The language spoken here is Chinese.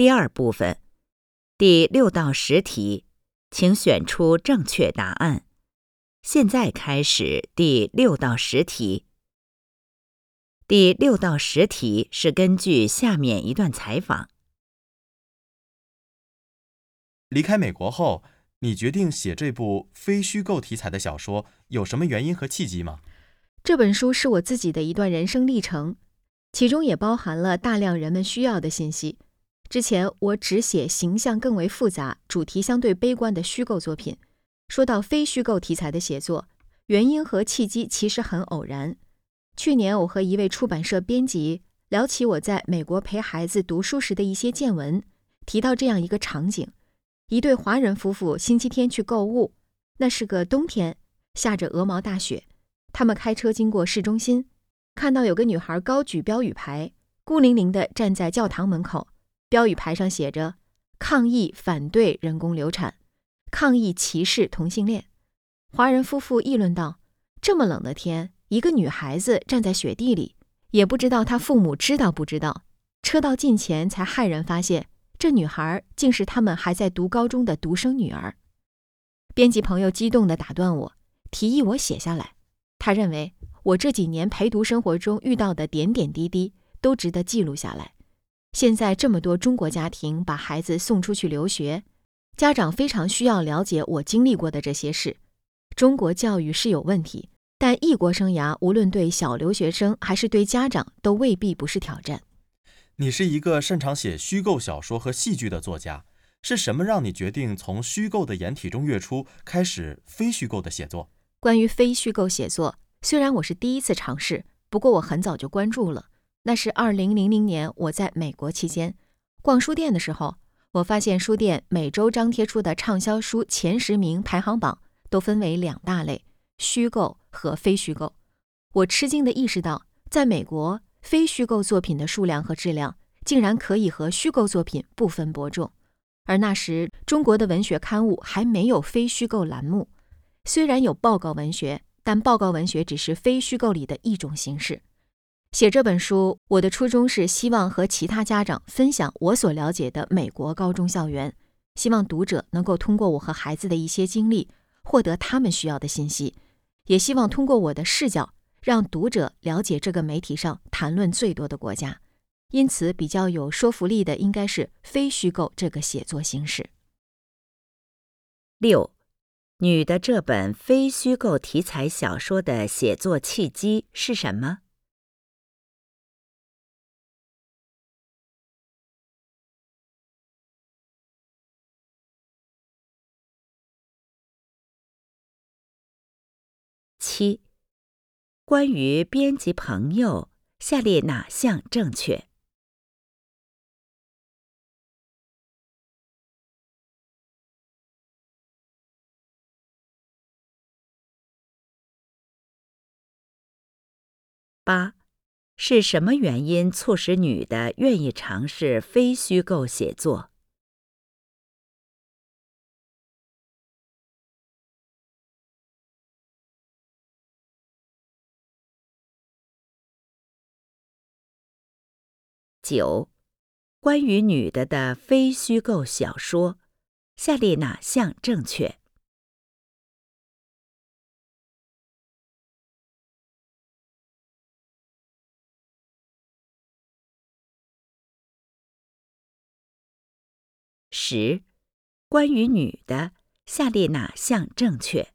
第二部分，第六到十题，请选出正确答案。现在开始第六到十题。第六到十题是根据下面一段采访。离开美国后，你决定写这部非虚构题材的小说，有什么原因和契机吗？这本书是我自己的一段人生历程，其中也包含了大量人们需要的信息。之前我只写形象更为复杂、主题相对悲观的虚构作品。说到非虚构题材的写作，原因和契机其实很偶然。去年我和一位出版社编辑聊起我在美国陪孩子读书时的一些见闻，提到这样一个场景：一对华人夫妇星期天去购物，那是个冬天，下着鹅毛大雪。他们开车经过市中心，看到有个女孩高举标语牌，孤零零地站在教堂门口，标语牌上写着“抗议反对人工流产”。抗议歧视同性恋，华人夫妇议论道：“这么冷的天，一个女孩子站在雪地里，也不知道她父母知道不知道。”车到近前，才骇然发现，这女孩竟是他们还在读高中的独生女儿。编辑朋友激动地打断我，提议我写下来。他认为我这几年陪读生活中遇到的点点滴滴都值得记录下来。现在这么多中国家庭把孩子送出去留学。家长非常需要了解我经历过的这些事。中国教育是有问题，但异国生涯无论对小留学生还是对家长都未必不是挑战。你是一个擅长写虚构小说和戏剧的作家，是什么让你决定从虚构的掩体中跃出，开始非虚构的写作？关于非虚构写作，虽然我是第一次尝试，不过我很早就关注了。那是二零零零年我在美国期间逛书店的时候。我发现书店每周张贴出的畅销书前十名排行榜都分为两大类：虚构和非虚构。我吃惊地意识到，在美国，非虚构作品的数量和质量竟然可以和虚构作品不分伯仲。而那时，中国的文学刊物还没有非虚构栏目，虽然有报告文学，但报告文学只是非虚构里的一种形式。写这本书，我的初衷是希望和其他家长分享我所了解的美国高中校园，希望读者能够通过我和孩子的一些经历，获得他们需要的信息，也希望通过我的视角，让读者了解这个媒体上谈论最多的国家。因此，比较有说服力的应该是非虚构这个写作形式。六，女的这本非虚构题材小说的写作契机是什么？七，关于编辑朋友，下列哪项正确？八，是什么原因促使女的愿意尝试非虚构写作？九，关于女的的非虚构小说，下列哪项正确？十，关于女的，下列哪项正确？